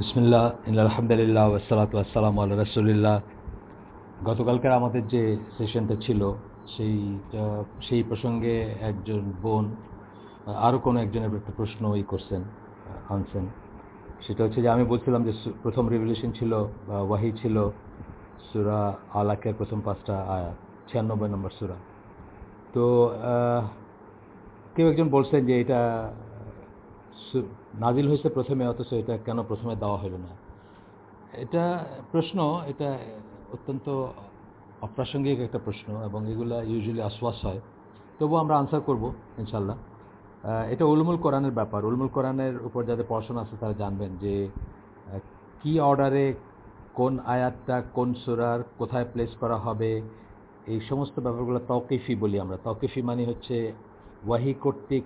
বিসমিল্লাহ আলহামদুলিল্লাহ ওসালাত আসসালাম আল্লাহ রসুলিল্লাহ। গতকালকার আমাদের যে সেশনটা ছিল সেই সেই প্রসঙ্গে একজন বোন আরও কোনো একজনের একটা প্রশ্ন ই করছেন আনছেন। সেটা হচ্ছে যে আমি বলছিলাম যে প্রথম রেভলিউশন ছিল ওয়াহি ছিল, সুরা আলাকের প্রথম পাঁচটা আয়াত, ছিয়ানব্বই নম্বর সুরা। তো কেউ একজন বলছেন যে এটা নাজিল হয়েছে প্রথমে, অথচ এটা কেন প্রথমে দেওয়া হলো না? এটা প্রশ্ন, এটা অত্যন্ত অপ্রাসঙ্গিক একটা প্রশ্ন এবং এগুলা ইউজুয়ালি আশ্বাস হয়। তবু আমরা আনসার করব ইনশাল্লাহ এটা উলমুল কোরআনের ব্যাপার। উলমুল কোরআনের উপর যাদের পড়াশোনা আছে তারা জানবেন যে কি অর্ডারে কোন আয়াতটা কোন সুরার কোথায় প্লেস করা হবে, এই সমস্ত ব্যাপারগুলো তকিফি বলি আমরা। তকিফি মানে হচ্ছে ওয়াহি কর্তৃক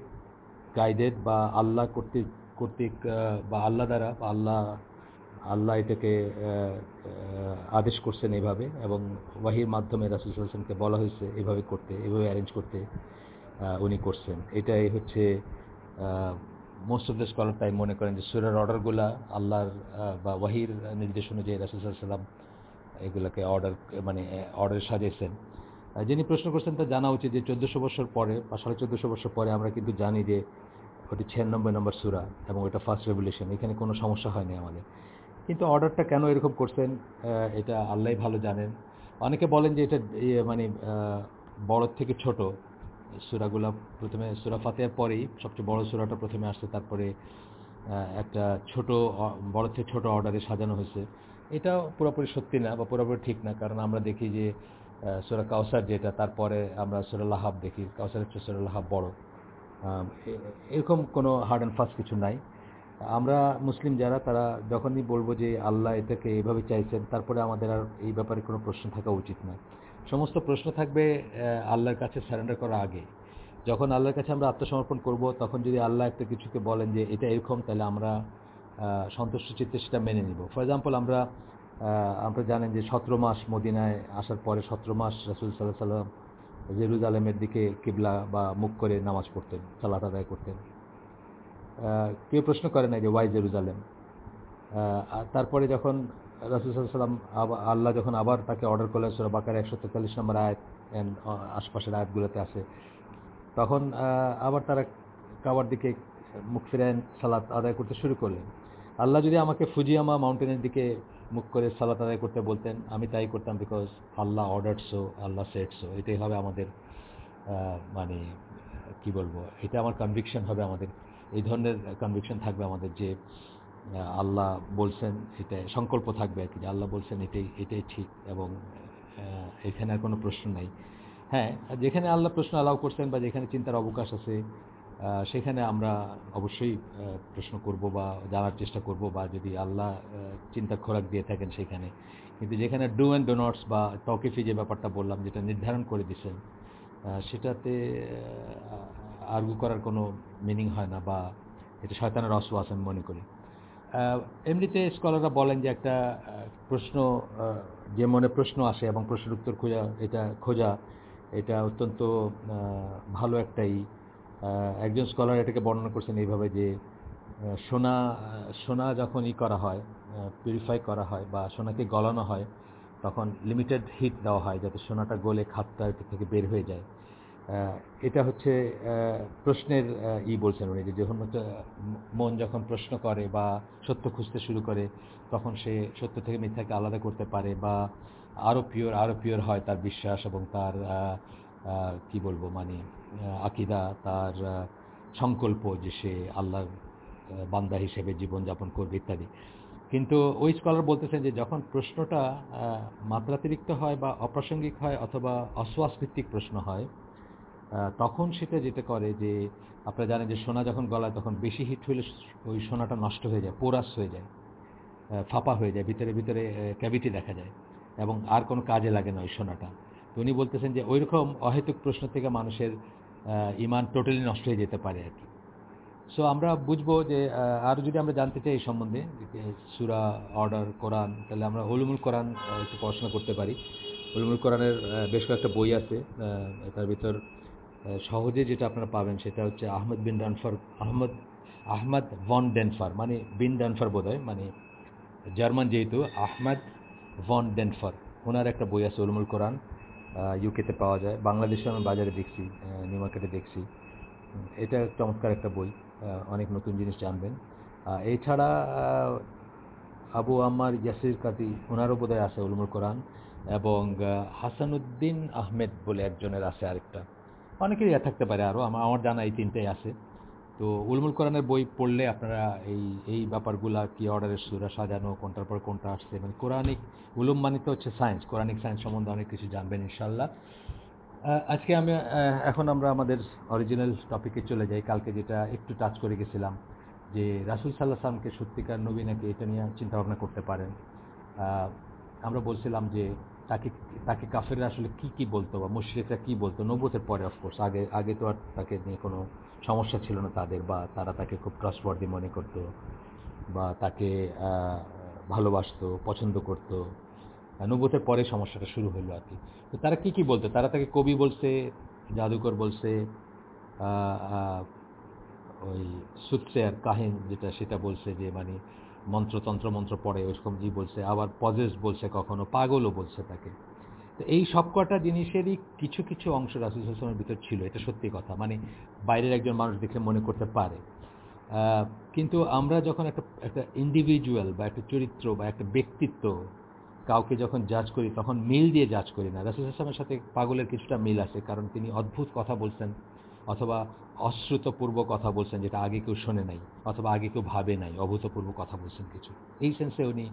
গাইডেড বা আল্লাহ কর্তৃক কর্তৃক বা আল্লাহ দ্বারা, বা আল্লাহ আল্লাহ এটাকে আদেশ করছেন এভাবে এবং ওয়াহির মাধ্যমে রাসুল হোসেনকে বলা হয়েছে এভাবে করতে এভাবে অ্যারেঞ্জ করতে উনি করছেন। এটাই হচ্ছে মোস্ট অফ দ্য স্কলার তাই মনে করেন যে সুরের অর্ডারগুলা আল্লাহর বা ওয়াহির নির্দেশ অনুযায়ী রাসুল সাল্লাম এগুলাকে অর্ডার মানে অর্ডার সাজিয়েছেন। যিনি প্রশ্ন করছেন তা জানা উচিত যে চোদ্দোশো বছর পরে, বা সাড়ে চোদ্দোশো বছর পরে আমরা কিন্তু জানি যে ওটি ছিয়ানব্বই নম্বর সুরা এবং ওটা ফার্স্ট রেভলিউশন এখানে কোনো সমস্যা হয়নি আমাদের। কিন্তু অর্ডারটা কেন এরকম করছেন? এটা আল্লাহ ভালো জানেন। অনেকে বলেন যে এটা মানে বড় থেকে ছোট। সুরাগুলা প্রথমে, সুরা ফাতেহার পরেই সবচেয়ে বড় সুরাটা প্রথমে আসছে। তারপরে একটা ছোট বড় থেকে ছোট অর্ডারে সাজানো হয়েছে। এটা পুরোপুরি সত্যি না বা পুরোপুরি ঠিক না। কারণ আমরা দেখি যে সুরা কাউসার যেটা, তারপরে আমরা সুরা লাহাব দেখি। কাউসারের চেয়ে সুরা লাহাব বড়। এরকম কোনো হার্ড অ্যান্ড ফাস্ট কিছু নাই। আমরা মুসলিম যারা, তারা যখনই বলব যে আল্লাহ এটাকে এইভাবে চাইছেন, তারপরে আমাদের আর এই ব্যাপারে কোনো প্রশ্ন থাকা উচিত নয়। সমস্ত প্রশ্ন থাকবে আল্লাহর কাছে সারেন্ডার করা আগে। যখন আল্লাহর কাছে আমরা আত্মসমর্পণ করব, তখন যদি আল্লাহ একটা কিছুকে বলেন যে এটা এরকম, তাহলে আমরা সন্তুষ্ট চিত্তে সেটা মেনে নিব। ফর এক্সাম্পল আমরা আমরা জানেন যে সতেরো মাস মদিনায় আসার পরে সতেরো মাস রাসুল সাল্লাহ সাল্লাম জেরুজালেমের দিকে কিবলা বা মুখ করে নামাজ পড়তেন, সালাত আদায় করতেন। কেউ প্রশ্ন করে না যে ওয়াই জেরুজালেম তারপরে যখন রাসুল সাল্লাম আল্লাহ যখন আবার তাকে অর্ডার করলেন সুরা বাকার একশো তেতাল্লিশ নম্বর আয়াত আশপাশের আয়াতগুলোতে আসে তখন আবার তারা কাবার দিকে মুখ ফিরেন সালাত আদায় করতে শুরু করলেন। আল্লাহ যদি আমাকে ফুজিয়ামা মাউন্টেনের দিকে মুখ করে সালাত আদায় করতে বলতেন, আমি তাই করতাম বিকজ আল্লাহ অর্ডারসো আল্লাহ সেটসো এটাই হবে আমাদের মানে কি বলব, এটা আমার কনভিকশন হবে আমাদের। এই ধরনের কনভিকশন থাকবে আমাদের যে আল্লাহ বলছেন এটা, সংকল্প থাকবে আর কি, যে আল্লাহ বলছেন এটাই এটাই ঠিক এবং এখানে আর কোনো প্রশ্ন নাই। হ্যাঁ যেখানে আল্লাহ প্রশ্ন অ্যালাউ করছেন বা যেখানে চিন্তার অবকাশ আছে সেখানে আমরা অবশ্যই প্রশ্ন করব বা জানার চেষ্টা করব বা যদি আল্লাহ চিন্তার খোরাক দিয়ে থাকেন সেখানে। কিন্তু যেখানে ডু অ্যান্ড ডোনটস বা টকিফি যে ব্যাপারটা বললাম, যেটা নির্ধারণ করে দিচ্ছেন সেটাতে আর্গু করার কোনো মিনিং হয় না বা এটা শয়তানের অসওয়াস আমি মনে করি। এমনিতে স্কলাররা বলেন যে একটা প্রশ্ন যে মনে প্রশ্ন আসে এবং প্রশ্নের উত্তর খোঁজা, এটা খোঁজা, এটা অত্যন্ত ভালো একটাই একজন স্কলার এটাকে বর্ণনা করছেন এইভাবে যে সোনা সোনা যখন ই করা হয় পিউরিফাই করা হয় বা সোনাকে গলানো হয়, তখন লিমিটেড হিট দেওয়া হয় যাতে সোনাটা গলে খাতটা থেকে বের হয়ে যায়। এটা হচ্ছে প্রশ্নের ই বলছেন উনি যে, যখন মন যখন প্রশ্ন করে বা সত্য খুঁজতে শুরু করে, তখন সে সত্য থেকে মিথ্যাকে আলাদা করতে পারে বা আরও পিওর আরও পিওর হয় তার বিশ্বাস এবং তার কি বলব মানে আকিদা তার সংকল্প যে সে আল্লাহর বান্দা হিসেবে জীবনযাপন করবে ইত্যাদি। কিন্তু ওই স্কলার বলতেছেন যে যখন প্রশ্নটা মাত্রাতিরিক্ত হয় বা অপ্রাসঙ্গিক হয় অথবা অশ্বাস ভিত্তিক প্রশ্ন হয় তখন সেটা যেটা করে যে আপনারা জানেন যে সোনা যখন গলায় তখন বেশি হিট হলে ওই সোনাটা নষ্ট হয়ে যায় পোরাস হয়ে যায় ফাঁপা হয়ে যায়, ভিতরে ভিতরে ক্যাভিটি দেখা যায় এবং আর কোনো কাজে লাগে না ওই সোনাটা। তো উনি বলতেছেন যে ওইরকম অহেতুক প্রশ্ন থেকে মানুষের ইমান টোটালি নষ্ট হয়ে যেতে পারে আর কি। সো আমরা বুঝব যে আরও যদি আমরা জানতে চাই এই সম্বন্ধে সুরা, অর্ডার, কোরআন, তাহলে আমরা হলুমুল কোরআন একটু পড়াশোনা করতে পারি। হলুমুল কোরআনের বেশ কয়েকটা বই আছে তার ভিতর সহজে যেটা আপনারা পাবেন সেটা হচ্ছে Ahmad bin Danfar Ahmad Ahmad von Denfar মানে বিন ডানফার বোধহয় মানে জার্মান যেহেতু, আহমেদ ভন ডেনফার, ওনার একটা বই আছে উলমুল কোরআন। ইউকেতে পাওয়া যায়। বাংলাদেশে আমি বাজারে দেখছি নিউ মার্কেটে দেখছি। এটা চমৎকার একটা বই অনেক নতুন জিনিস জানবেন। এছাড়া আবু আমার ইয়াসির কাদি ওনারও বোধহয় আছে উলমুল কোরআন এবং হাসানুদ্দিন আহমেদ বলে একজনের আছে আরেকটা। অনেকেরই থাকতে পারে আরও আমার জানা এই তিনটেই আছে। তো উলমুল কোরআনের বই পড়লে আপনারা এই এই ব্যাপারগুলা কি অর্ডারের সুরা সাজানো, কোনটার পর কোনটা আসছে? মানে কোরআনিক উলুম মানিত হচ্ছে সায়েন্স কোরআনিক সায়েন্স সম্বন্ধে অনেক কিছু জানবেন ইনশাল্লাহ আজকে আমি এখন আমরা আমাদের অরিজিনাল টপিকে চলে যাই। কালকে যেটা একটু টাচ করে গেছিলাম যে রাসুল সাল্লাহ সালামকে সত্যিকার নবী নাকি এটা নিয়ে চিন্তাভাবনা করতে পারেন। আমরা বলছিলাম যে তাকে তাকে কাফেররা আসলে কি কি বলতো বা মুশ্রিকরা কি বলতো? নব্বতের পরে অফকোর্স আগে আগে তো আর তাকে নিয়ে কোনো সমস্যা ছিল না তাদের বা তারা তাকে খুব ট্রাস্টওয়ার্দি মনে করত বা তাকে ভালোবাসতো, পছন্দ করতো। নব্বতের পরে সমস্যাটা শুরু হলো আর কি। তো তারা কি কি বলতো? তারা তাকে কবি বলছে, জাদুকর বলছে ওই সুৎসেয়ার কাহিন যেটা সেটা বলছে যে মানে মন্ত্রতন্ত্র মন্ত্র পড়ে ওইরকম ই বলছে, আবার পজেস বলছে কখনো, পাগলও বলছে তাকে। তো এই সবকটা জিনিসেরই কিছু কিছু অংশ রাসুল হাসলামের ভিতর ছিল, এটা সত্যি কথা। মানে বাইরের একজন মানুষ দেখলে মনে করতে পারে। কিন্তু আমরা যখন একটা একটা ইন্ডিভিজুয়াল বা একটা চরিত্র বা একটা ব্যক্তিত্ব কাউকে যখন জাজ করি, তখন মিল দিয়ে জাজ করি না। রাসুল হাসলামের সাথে পাগলের কিছুটা মিল আছে, কারণ তিনি অদ্ভুত কথা বলছেন অথবা অশ্রুতপূর্ব কথা বলছেন যেটা আগে কেউ শোনে নাই, অথবা আগে কেউ ভাবে নাই, অভূতপূর্ব কথা বলছেন কিছু। এই সেন্সে উনি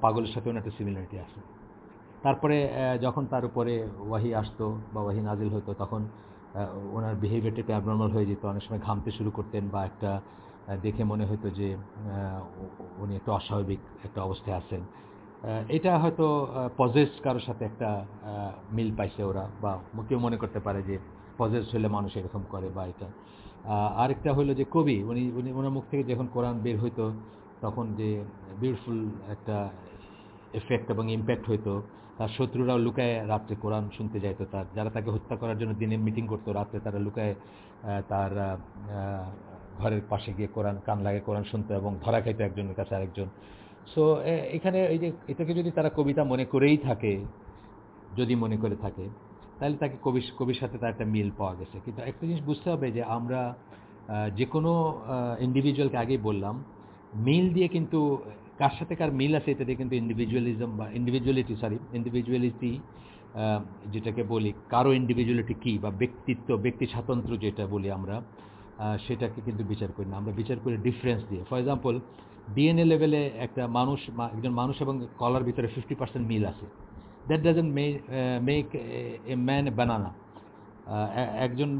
পাগলের সাথে একটা সিমিলারিটি আছে। তারপরে যখন তার উপরে ওয়াহি আসতো বা ওয়াহি নাজিল হতো, তখন ওনার বিহেভিয়ারটা একটু অ্যাবনর্মাল হয়ে যেত। অনেক সময় ঘামতে শুরু করতেন বা একটা দেখে মনে হতো যে উনি একটু অস্বাভাবিক একটা অবস্থায় আছেন। এটা হয়তো পজেস কারোর সাথে একটা মিল পাইছে ওরা বা কেউ মনে করতে পারে যে পজেস হলে মানুষ এরকম করে বা এটা। আরেকটা হলো যে কবি, উনি উনি, ওনার মুখ থেকে যখন কোরআন বের হইতো, তখন যে বিউটিফুল একটা এফেক্ট এবং ইম্প্যাক্ট হইতো তার শত্রুরাও লুকায় রাত্রে কোরআন শুনতে যাইতো তার। যারা তাকে হত্যা করার জন্য দিনে মিটিং করতো, রাত্রে তারা লুকায় তার ঘরের পাশে গিয়ে কোরআন, কান লাগে কোরআন শুনতো এবং ধরা খাইতো একজনের কাছে আরেকজন। সো এখানে এই যে, এটাকে যদি তারা কবিতা মনে করেই থাকে, যদি মনে করে থাকে, তাহলে তাকে কবি কবির সাথে তার একটা মিল পাওয়া গেছে। কিন্তু একটা জিনিস বুঝতে হবে যে আমরা যে কোনো ইন্ডিভিজুয়ালকে আগেই বললাম মিল দিয়ে কিন্তু, কার সাথে কার মিল আছে এটা দিয়ে কিন্তু ইন্ডিভিজুয়ালিজম বা ইন্ডিভিজুয়ালিটি সরি ইন্ডিভিজুয়ালিটি যেটাকে বলি, কারও ইন্ডিভিজুয়ালিটি কী বা ব্যক্তিত্ব, ব্যক্তি স্বাতন্ত্র্য যেটা বলি আমরা সেটাকে কিন্তু বিচার করি না। আমরা বিচার করি ডিফারেন্স দিয়ে। ফর এক্সাম্পল ডিএনএ লেভেলে একটা মানুষ একজন মানুষ এবং কলার ভিতরে ফিফটি পার্সেন্ট মিল আছে। That doesn't make a man বানানা একজন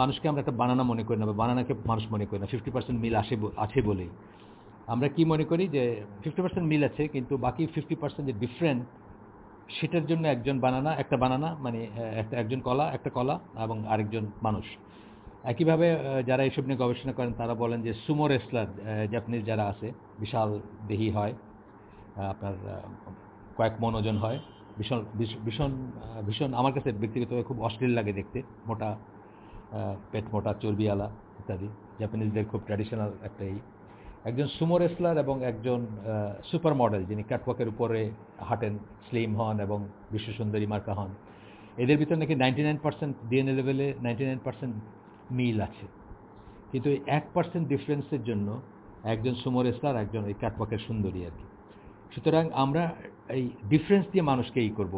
মানুষকে আমরা একটা বানানা মনে করি না বা বানানাকে মানুষ মনে করি না। ফিফটি পার্সেন্ট মিল আসে আছে বলেই। আমরা কি মনে করি যে ফিফটি পার্সেন্ট মিল আছে, কিন্তু বাকি ফিফটি পার্সেন্ট যে ডিফারেন্ট সেটার জন্য একজন বানানা, একটা বানানা মানে একটা একজন কলা, একটা কলা এবং আরেকজন মানুষ। একইভাবে যারা এইসব নিয়ে গবেষণা করেন, তারা বলেন যে সুমো রেসলার জাপানিজ যারা আছে, বিশাল দেহি হয় আপনার কয়েক মন ওজন হয়, ভীষণ ভীষণ ভীষণ, আমার কাছে ব্যক্তিগতভাবে খুব অশ্লীল লাগে দেখতে, মোটা পেট মোটা, চর্বিওয়ালা ইত্যাদি। জাপানিজদের খুব ট্র্যাডিশনাল একটা এই একজন সুমো রেসলার এবং একজন সুপার মডেল যিনি ক্যাটওয়াকের উপরে হাঁটেন স্লিম হন এবং বিশ্বসুন্দরী মার্কা হন। এদের ভিতরে নাকি নাইনটি নাইন পার্সেন্ট ডিএনএ লেভেলে নাইনটি নাইন পার্সেন্ট মিল আছে। কিন্তু এই এক পার্সেন্ট ডিফারেন্সের জন্য একজন সুমো রেসলার, একজন এই ক্যাটওয়াকের সুন্দরী আর কি। সুতরাং আমরা এই ডিফারেন্স দিয়ে মানুষকে এই করব,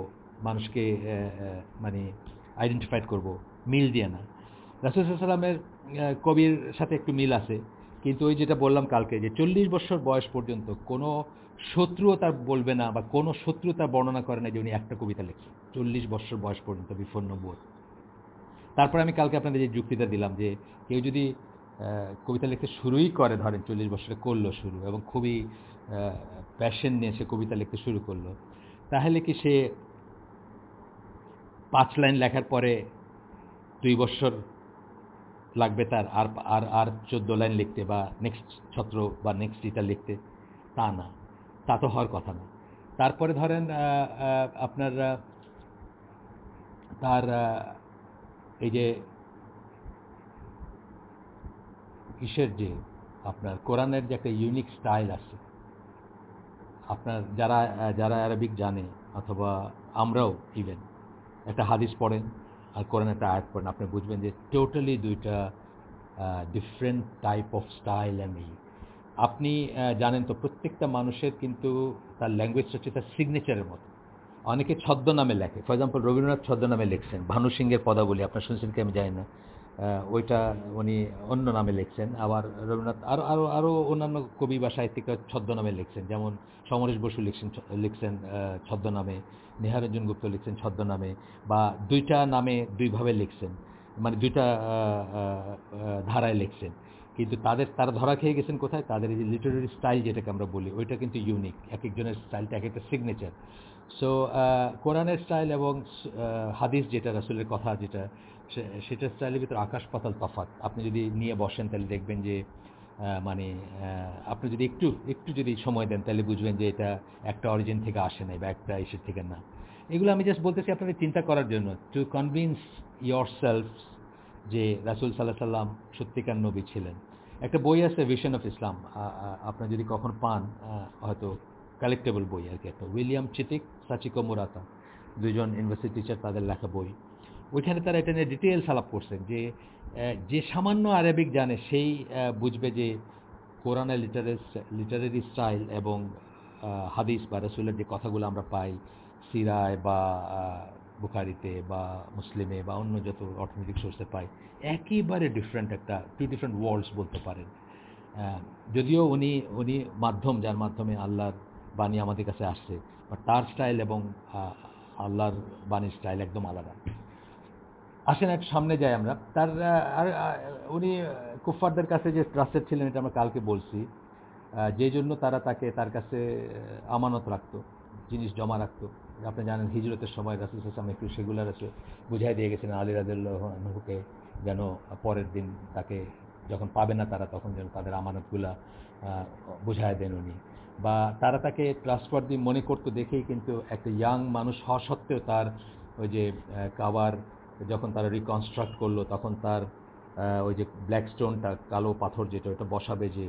মানুষকে মানে আইডেন্টিফাইড করব, মিল দিয়ে না। রাসুসাল্লামের কবির সাথে একটু মিল আছে। কিন্তু ওই যেটা বললাম কালকে, যে চল্লিশ বছর বয়স পর্যন্ত কোনো শত্রুও তার বলবে না বা কোনো শত্রু তার বর্ণনা করে না যে উনি একটা কবিতা লিখছে চল্লিশ বছর বয়স পর্যন্ত বিফন্ন বোধ তারপরে আমি কালকে আপনাদের যে যুক্তিটা দিলাম যে কেউ যদি কবিতা লিখতে শুরুই করে, ধরেন চল্লিশ বছরে করল শুরু এবং খুবই প্যাশন নিয়ে সে কবিতা লিখতে শুরু করল, তাহলে কি সে পাঁচ লাইন লেখার পরে দুই বছর লাগবে তার আর আর আর চোদ্দ লাইন লিখতে বা নেক্সট ছত্র বা নেক্সট ইটা লিখতে? তা না। তা তো হওয়ার কথা না। তারপরে ধরেন আপনার তার এই যে কিসের যে আপনার কোরআনের যে একটা ইউনিক স্টাইল আছে, আপনার যারা যারা অ্যারাবিক জানে অথবা আমরাও ইভেন একটা হাদিস পড়েন আর কোরআন একটা আয়াত পড়েন আপনি বুঝবেন যে টোটালি দুইটা different type of style and এই আপনি জানেন তো প্রত্যেকটা মানুষের কিন্তু তার ল্যাঙ্গুয়েজটা হচ্ছে তার সিগনেচারের মতো। অনেকে ছদ্মনামে লেখে। ফর এক্সাম্পল রবীন্দ্রনাথ ছদ্মনামে লিখছেন। ভানু সিংয়ের পদাবলী, আপনার শুনছেন কি আমি জানি না। ওইটা উনি অন্য নামে লিখছেন। আবার রবীন্দ্রনাথ আরও আরও আরও অন্যান্য কবি বা সাহিত্যিকরা ছদ্মনামে লিখছেন। যেমন সমরেশ বসু লিখছেন লিখছেন ছদ্মনামে। নেহারঞ্জন গুপ্ত লিখছেন ছদ্মনামে, বা দুইটা নামে দুইভাবে লিখছেন মানে দুইটা ধারায় লিখছেন। কিন্তু তাদের, তারা ধরা খেয়ে গেছেন কোথায়? তাদের এই যে লিটারেরি স্টাইল যেটাকে আমরা বলি, ওইটা কিন্তু ইউনিক এক একজনের স্টাইলটা এক একটা সিগনেচার সো কোরআনের স্টাইল এবং হাদিস যেটা, রাসুলের কথা যেটা সেটার স্টাইলের ভিতরে আকাশ পাতাল তফাত আপনি যদি নিয়ে বসেন তাহলে দেখবেন যে মানে আপনি যদি একটু একটু যদি সময় দেন, তাহলে বুঝবেন যে এটা একটা অরিজিন থেকে আসে নাই বা একটা ইসের থেকে না। এগুলো আমি জাস্ট বলতেছি আপনাদের চিন্তা করার জন্য। টু কনভিন্স ইয়োর সেলফ যে রাসুল সাল্লাহ সাল্লাম সত্যিকার নবী ছিলেন। একটা বই আছে ভিশন অফ ইসলাম আপনার যদি কখন পান হয়তো কালেক্টেবল বই আর কি একটা। উইলিয়াম চিতিক, সাচিকো মুরাতা দুজন ইউনিভার্সিটি টিচার তাদের লেখা বই। ওইখানে তারা এটা নিয়ে ডিটেলস আলাপ করছেন যে যে সামান্য আরবিক জানে, সেই বুঝবে যে কোরআনের লিটারের লিটারেরি স্টাইল এবং হাদিস বা রসুলের যে কথাগুলো আমরা পাই, সিরায় বা বুখারিতে বা মুসলিমে বা অন্য যত অর্থনৈতিক সোর্সে পাই, একেবারে ডিফারেন্ট একটা টু ডিফারেন্ট ওয়ার্ল্ডস বলতে পারেন। যদিও উনি উনি মাধ্যম, যার মাধ্যমে আল্লাহর বাণী আমাদের কাছে আসছে বা তার স্টাইল এবং আল্লাহর বাণীর স্টাইল একদম আলাদা। আসেন এক সামনে যাই আমরা। তার আর উনি কুফারদের কাছে যে ট্রাস্টেড ছিলেন এটা আমরা কালকে বলছি। যে জন্য তারা তাকে, তার কাছে আমানত রাখতো, জিনিস জমা রাখত। আপনি জানেন হিজরতের সময় রাসুল হাসাম একটু সেগুলার আছে, বুঝাই দিয়ে গেছেন আলী রাজুল্লাহকে যেন পরের দিন তাকে যখন পাবে না তারা তখন যেন তাদের আমানতগুলা বুঝায় দেন উনি। বা তারা তাকে ট্রাস্টওয়ার্দি মনে করতো দেখেই কিন্তু একটা ইয়াং মানুষ হওয়া সত্ত্বেও তার ওই যে কাবার যখন তারা রিকনস্ট্রাক্ট করল, তখন তার ওই যে ব্ল্যাক স্টোনটা কালো পাথর যেটা, ওটা বসাবে যে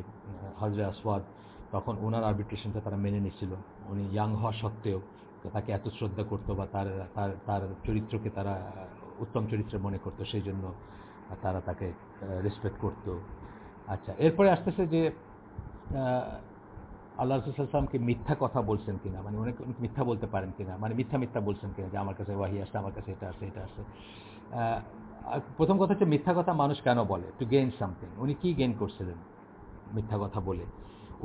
হজরে আসওয়াদ, তখন ওনার আর্বিট্রেশনটা তারা মেনে নিচ্ছিল। উনি ইয়াং হওয়া সত্ত্বেও তাকে এত শ্রদ্ধা করতো বা তার তার তার চরিত্রকে তারা উত্তম চরিত্র মনে করতো, সেই জন্য তারা তাকে রেসপেক্ট করতো। আচ্ছা এরপরে আসতেছে যে আল্লাহ রসুলামকে মিথ্যা কথা বলছেন কিনা? মানে অনেক মিথ্যা বলতে পারেন কিনা? মানে মিথ্যা মিথ্যা বলছেন কিনা যে আমার কাছে ওয়াহি আসছে, আমার কাছে এটা আছে এটা আছে প্রথম কথা হচ্ছে মিথ্যা কথা মানুষ কেন বলে? টু গেইন সামথিং উনি কি গেইন করছিলেন মিথ্যা কথা বলে?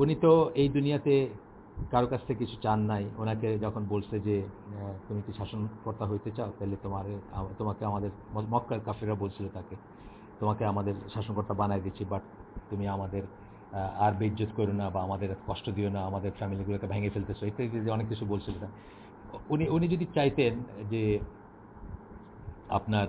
উনি তো এই দুনিয়াতে কারও কাছ থেকে কিছু চান নাই। ওনাকে যখন বলছে যে তুমি কি শাসনকর্তা হইতে চাও, তাহলে তোমার, তোমাকে আমাদের মক্কার কাফিরা বলছিল তাকে। তোমাকে আমাদের শাসনকর্তা বানাই দিচ্ছি বাট তুমি আমাদের আর বেজ্জত করো না বা আমাদের কষ্ট দিও না, আমাদের ফ্যামিলিগুলোকে ভেঙে ফেলতেছো ইত্যাদি যে অনেক কিছু বলছিল উনি উনি যদি চাইতেন যে আপনার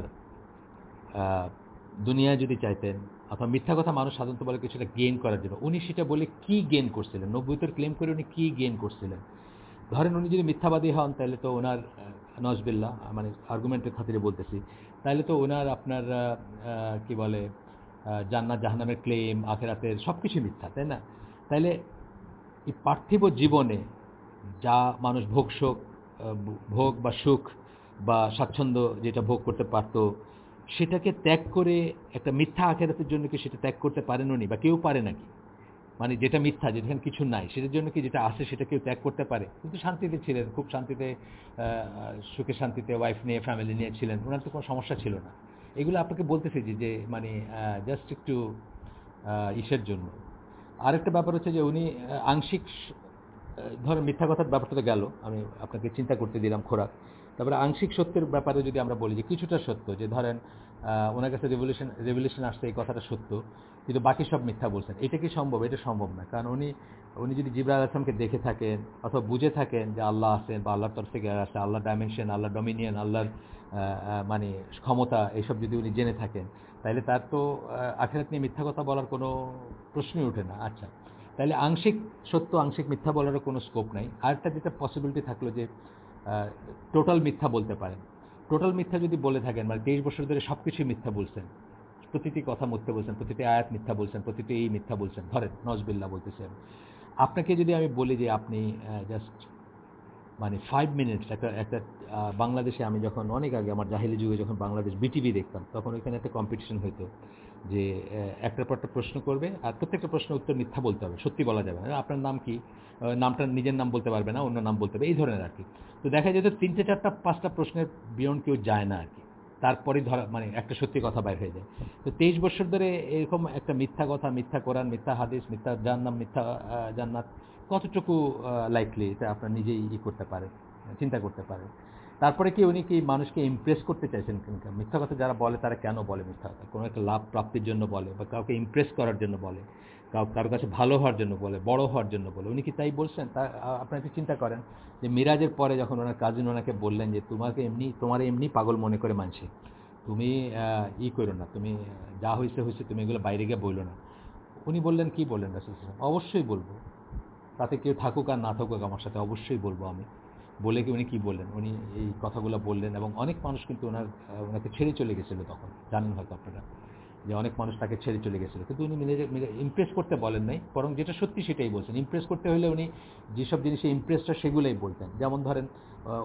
দুনিয়ায় যদি চাইতেন, অথবা মিথ্যা কথা মানুষ সাধারণত বলে কিছুটা গেইন করার জন্য, উনি সেটা বলে কি গেইন করছিলেন? নব্বইতের ক্লেম করে উনি কি গেইন করছিলেন? ধরেন উনি যদি মিথ্যাবাদী হন, তাহলে তো ওনার নজবিল্লা মানে আর্গুমেন্টের খাতিরে বলতেছি। তাহলে তো ওনার আপনার কি বলে জান্নাত জাহানামের ক্লেম আখেরাতের সব কিছু মিথ্যা, তাই না? তাইলে এই পার্থিব জীবনে যা মানুষ ভোগ শোক ভোগ বা সুখ বা স্বাচ্ছন্দ্য যেটা ভোগ করতে পারতো, সেটাকে ত্যাগ করে একটা মিথ্যা আখেরাতের জন্য কি সেটা ত্যাগ করতে পারেন উনি? বা কেউ পারে নাকি? মানে যেটা মিথ্যা, যেখানে কিছু নাই, সেটার জন্য কি যেটা আসে সেটা কেউ ত্যাগ করতে পারে? কিন্তু শান্তিতে ছিলেন, খুব শান্তিতে সুখে শান্তিতে ওয়াইফ নিয়ে ফ্যামিলি নিয়ে ছিলেন ওনার তো কোনো সমস্যা ছিল না। এগুলো আপনাকে বলতেছি যে যে মানে জাস্ট একটু ইসের জন্য। আরেকটা ব্যাপার হচ্ছে যে উনি আংশিক ধরেন মিথ্যা কথার ব্যাপারটা তো গেল, আমি আপনাকে চিন্তা করতে দিলাম খোরাক। তারপরে আংশিক সত্যের ব্যাপারে যদি আমরা বলি যে কিছুটা সত্য, যে ধরেন ওনার কাছে রেভলিউশন রেভলিউশন আসছে, এই কথাটা সত্য। কিন্তু বাকি সব মিথ্যা বলছেন। এটা কি সম্ভব? এটা সম্ভব না। কারণ উনি উনি যদি জিবরা আসলামকে দেখে থাকেন, অথবা বুঝে থাকেন যে আল্লাহ আছেন বা আল্লাহর তরফ থেকে আসে আল্লাহ ডাইমেনশন আল্লাহ ডমিনিয়ন আল্লাহর মানে ক্ষমতা, এইসব যদি উনি জেনে থাকেন, তাহলে তার তো আখেরাত নিয়ে মিথ্যা কথা বলার কোনো প্রশ্নই ওঠে না। আচ্ছা তাহলে আংশিক সত্য, আংশিক মিথ্যা বলারও কোনো স্কোপ নাই। আরেকটা যেটা পসিবিলিটি থাকল যে টোটাল মিথ্যা বলতে পারেন। টোটাল মিথ্যা যদি বলে থাকেন মানে তেইশ বছর ধরে সব কিছুই মিথ্যা বলছেন, প্রতিটি কথা মিথ্যা বলছেন, প্রতিটি আয়াত মিথ্যা বলছেন, প্রতিটি এই মিথ্যা বলছেন, ধরেন নজবিল্লা বলতেছেন। আপনাকে যদি আমি বলি যে আপনি জাস্ট মানে ফাইভ মিনিটস একটা একটা বাংলাদেশে আমি যখন অনেক আগে, আমার জাহিলি যুগে যখন বাংলাদেশ বিটিভি দেখতাম, তখন ওইখানে একটা কম্পিটিশন হতো যে একটার পর একটা প্রশ্ন করবে আর প্রত্যেকটা প্রশ্নের উত্তর মিথ্যা বলতে হবে, সত্যি বলা যাবে না। আপনার নাম কি? নামটা নিজের নাম বলতে পারবে না, অন্য নাম বলতে হবে এই ধরনের আর কি। তো দেখা যেত তিনটে, চারটা, পাঁচটা প্রশ্নের বিয়ন্ড কেউ যায় না আর কি। তারপরে ধরা মানে একটা সত্যি কথা বাইর হয়ে যায়। তো তেইশ বছর ধরে এরকম একটা মিথ্যা কথা, মিথ্যা কোরআন, মিথ্যা হাদিস, মিথ্যা জান্নাম মিথ্যা জান্নাত, কতটুকু লাইকলি এটা আপনার নিজেই ই করতে পারে, চিন্তা করতে পারে। তারপরে কি উনি কি মানুষকে ইমপ্রেস করতে চাইছেন? মিথ্যা কথা যারা বলে, তারা কেন বলে মিথ্যা কথা? কোনো একটা লাভ প্রাপ্তির জন্য বলে বা কাউকে ইমপ্রেস করার জন্য বলে কারোর কাছে ভালো হওয়ার জন্য বলে, বড় হওয়ার জন্য বলে। উনি কি তাই বলছেন? তা আপনি একটু চিন্তা করেন যে মিরাজের পরে যখন ওনার কাজিন ওনাকে বললেন যে, তোমাকে এমনি, তোমার এমনি পাগল মনে করে মানছে। তুমি ই করো না, তুমি, যা হয়েছে হয়েছে তুমি এগুলো বাইরে গিয়ে বলল না। উনি বললেন, কি বললেন রাসুল অবশ্যই বলব। তাতে কেউ থাকুক আর না থাকুক আমার সাথে অবশ্যই বলব আমি। বলে কি উনি কি বললেন? উনি এই কথাগুলো বললেন এবং অনেক মানুষ কিন্তু ওনার ওনাকে ছেড়ে চলে গেছিল তখন। জানেন হয়তো আপনারা যে অনেক মানুষ তাকে ছেড়ে চলে গেছিল। কিন্তু উনি মিলে ইমপ্রেস করতে বলেন নাই, বরং যেটা সত্যি সেটাই বলছেন। ইমপ্রেস করতে হলে উনি যেসব জিনিসে ইমপ্রেসটা সেগুলোই বলতেন। যেমন ধরেন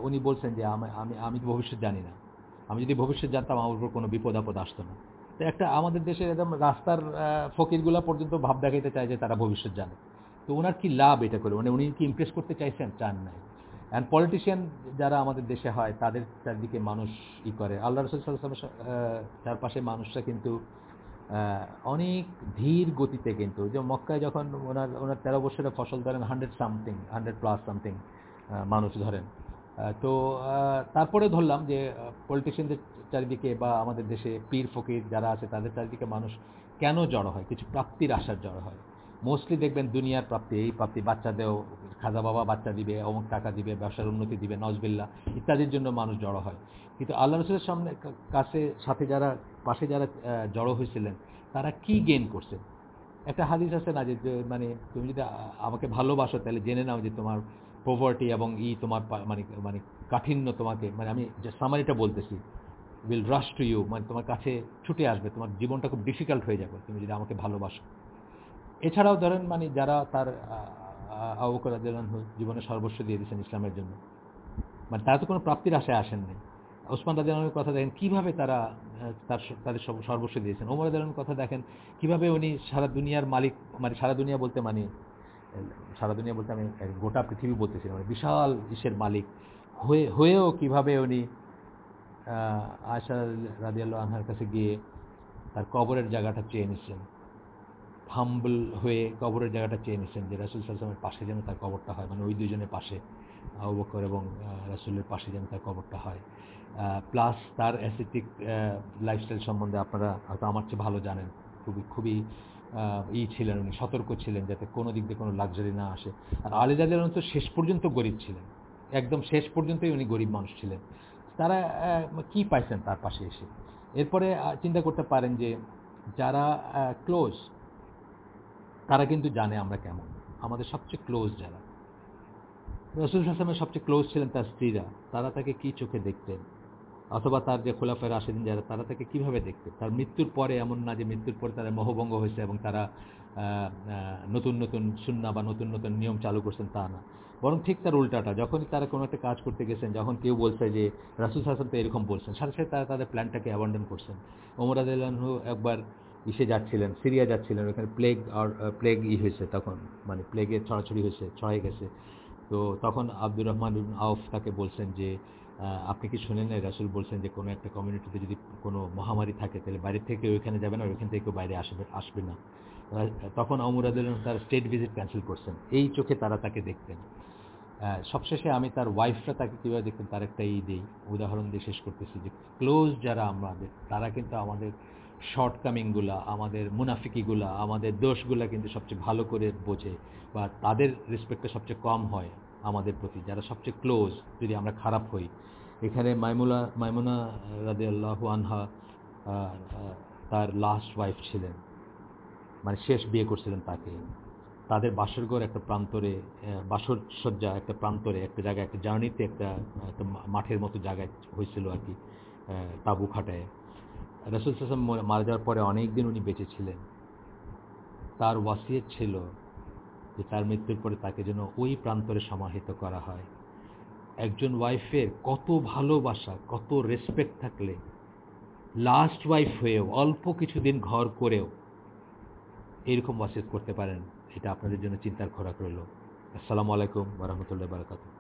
উনি বলছেন যে আমি আমি ভবিষ্যৎ জানি না। আমি যদি ভবিষ্যৎ জানতাম আমার উপর কোনো বিপদ আপদ আসতো না। তো একটা আমাদের দেশে একদম রাস্তার ফকিরগুলা পর্যন্ত ভাব দেখাইতে চায় যে তারা ভবিষ্যৎ জানে। তো ওনার কি লাভ এটা করে? মানে উনি কি ইমপ্রেস করতে চাইছেন? চান নাই। অ্যান্ড পলিটিশিয়ান যারা আমাদের দেশে হয়, তাদের চারদিকে মানুষ ই করে। আল্লাহ রসুল সাল্লামের চারপাশে মানুষরা কিন্তু অনেক ধীর গতিতে কিন্তু, যে মক্কায় যখন ওনার ওনার তেরো বছরে ফসল ধরেন hundred something hundred plus something মানুষ ধরেন। তো তারপরে ধরলাম যে পলিটিশিয়ানদের চারিদিকে বা আমাদের দেশে পীর ফকির যারা আছে, তাদের চারিদিকে মানুষ কেন জড়ো হয়? কিছু প্রাপ্তির আশার জড়ো হয়। মোস্টলি দেখবেন দুনিয়ার প্রাপ্তি, এই প্রাপ্তি বাচ্চা দেও খাজা বাবা বাচ্চা দিবে, অমুক টাকা দিবে, ব্যবসার উন্নতি দিবে, নজবিল্লা, ইত্যাদির জন্য মানুষ জড়ো হয়। কিন্তু আল্লাহ রসুলের সামনে কাছে সাথে যারা, পাশে যারা জড়ো হয়েছিলেন, তারা কি গেইন করছে? একটা হাদিস আছে না যে যে মানে তুমি যদি আমাকে ভালোবাসো, তাহলে জেনে নাও যে তোমার পোভার্টি এবং ই তোমার মানে মানে কাঠিন্য তোমাকে মানে আমি যে সামারিটা বলতেছি উইল রাশ টু ইউ মানে তোমার কাছে ছুটে আসবে, তোমার জীবনটা খুব ডিফিকাল্ট হয়ে যাবে, তুমি যদি আমাকে ভালোবাসো। এছাড়াও ধরেন মানে যারা তার আবুকর জীবনে সর্বস্ব দিয়ে দিয়েছেন ইসলামের জন্য। মানে তারা তো কোনো প্রাপ্তির আশায় আসেন নাই। ওসমান রাজানের কথা দেখেন কীভাবে তারা তার তাদের সর্বস্ব দিয়েছেন? ওমর রাজানের কথা দেখেন কীভাবে উনি সারা দুনিয়ার মালিক মানে সারা দুনিয়া বলতে মানে সারা দুনিয়া বলতে আমি গোটা পৃথিবী বলতেছি মানে বিশাল ইসের মালিক। হয়ে হয়েও কীভাবে উনি আহ, আয়সা রাদিয়াল্লাহু আনহার কাছে গিয়ে তার কবরের জায়গাটা চেয়ে নিচ্ছেন। হাম্বল হয়ে কবরের জায়গাটা চেয়ে নিচ্ছেন যে রাসুল সাল্লামের পাশে যেন তার কবরটা হয় মানে ওই দুজনের পাশে, আবু বকর এবং রাসুলের পাশে যেন তার কবরটা হয়। প্লাস তার অ্যাসেটিক লাইফস্টাইল সম্বন্ধে আপনারা হয়তো আমার চেয়ে ভালো জানেন। খুবই খুবই ই ছিলেন উনি, সতর্ক ছিলেন যাতে কোনো দিক দিয়ে কোনো লাক্সারি না আসে। আর আলিদাদের তো শেষ পর্যন্ত গরিব ছিলেন, একদম শেষ পর্যন্তই উনি গরিব মানুষ ছিলেন। তারা কি পাইছেন তার পাশে এসে? এরপরে চিন্তা করতে পারেন যে যারা ক্লোজ তারা কিন্তু জানে আমরা কেমন। আমাদের সবচেয়ে ক্লোজ যারা। রসুল হাসানের সবচেয়ে ক্লোজ ছিলেন তার স্ত্রীরা। তারা তাকে কি চোখে দেখতেন? অথবা তার যে খোলাফের আসেন যারা, তারা তাকে কীভাবে দেখতেন? তার মৃত্যুর পরে এমন না যে মৃত্যুর পরে তারা মোহভঙ্গ হয়েছে এবং তারা নতুন নতুন সুন্না বা নতুন নতুন নিয়ম চালু করছেন তা না। বরং ঠিক তার উল্টাটা, যখনই তারা কোনো একটা কাজ করতে গেছেন, যখন কেউ বলছে যে, রাসুল হাসান তো এরকম বলছেন, সাথে সাথে তারা তাদের প্ল্যানটাকে অ্যাবান্ডন করছেন। ওমর একবার ইসে যাচ্ছিলেন, সিরিয়া যাচ্ছিলেন, ওখানে প্লেগ আর প্লেগ ই হয়েছে তখন মানে প্লেগের ছড়াছড়ি হয়েছে, ছড়াই গেছে। তো তখন আব্দুর রহমান আউফ তাকে বলছেন যে আপনি কি শুনেন না রাসুল বলছেন যে, কোনো একটা কমিউনিটিতে যদি কোনো মহামারী থাকে, তাহলে বাইরে থেকে ওইখানে যাবে না ওইখান থেকে বাইরে আসবে আসবে না। তখন আমরাদুল তার স্টেট ভিজিট ক্যান্সেল করছেন। এই চোখে তারা তাকে দেখতেন। সবশেষে আমি তার ওয়াইফরা তাকে কীভাবে দেখতেন, তার একটা ই দিই, উদাহরণ দিয়ে শেষ করতেছি যে ক্লোজ যারা আমাদের, তারা কিন্তু আমাদের শর্টকামিংগুলা আমাদের মুনাফিকিগুলা, আমাদের দোষগুলা কিন্তু সবচেয়ে ভালো করে বোঝে বা তাদের রেসপেক্টটা সবচেয়ে কম হয় আমাদের প্রতি, যারা সবচেয়ে ক্লোজ যদি আমরা খারাপ হই। এখানে মাইমুলা, মাইমুনা রাদে আল্লাহ আনহা তার লাস্ট ওয়াইফ ছিলেন। মানে শেষ বিয়ে করছিলেন তাকে। তাদের বাসরঘর একটা প্রান্তরে বাসর সজ্জা একটা প্রান্তরে, একটা জায়গায়, একটা জার্নিতে একটা একটা মাঠের মতো জায়গায় হয়েছিল আর কি তাঁবু খাটায়। রসুল সাসম মারা যাওয়ার পরে অনেক দিন উনি বেঁচে ছিলেন। তার ওয়াসিয়ত ছিল যে তার মৃত্যুর পরে তাকে যেন ওই প্রান্তরে সমাহিত করা হয়। একজন ওয়াইফের কত ভালোবাসা, কত রেসপেক্ট থাকলে লাস্ট ওয়াইফ হয়েও, অল্প কিছুদিন ঘর করেও এরকম ওয়াসিয়ত করতে পারেন। এটা আপনাদের জন্য চিন্তার খোরাক রইল। আসসালামু আলাইকুম ওরহমতুল্লাহ বারকাতুহ।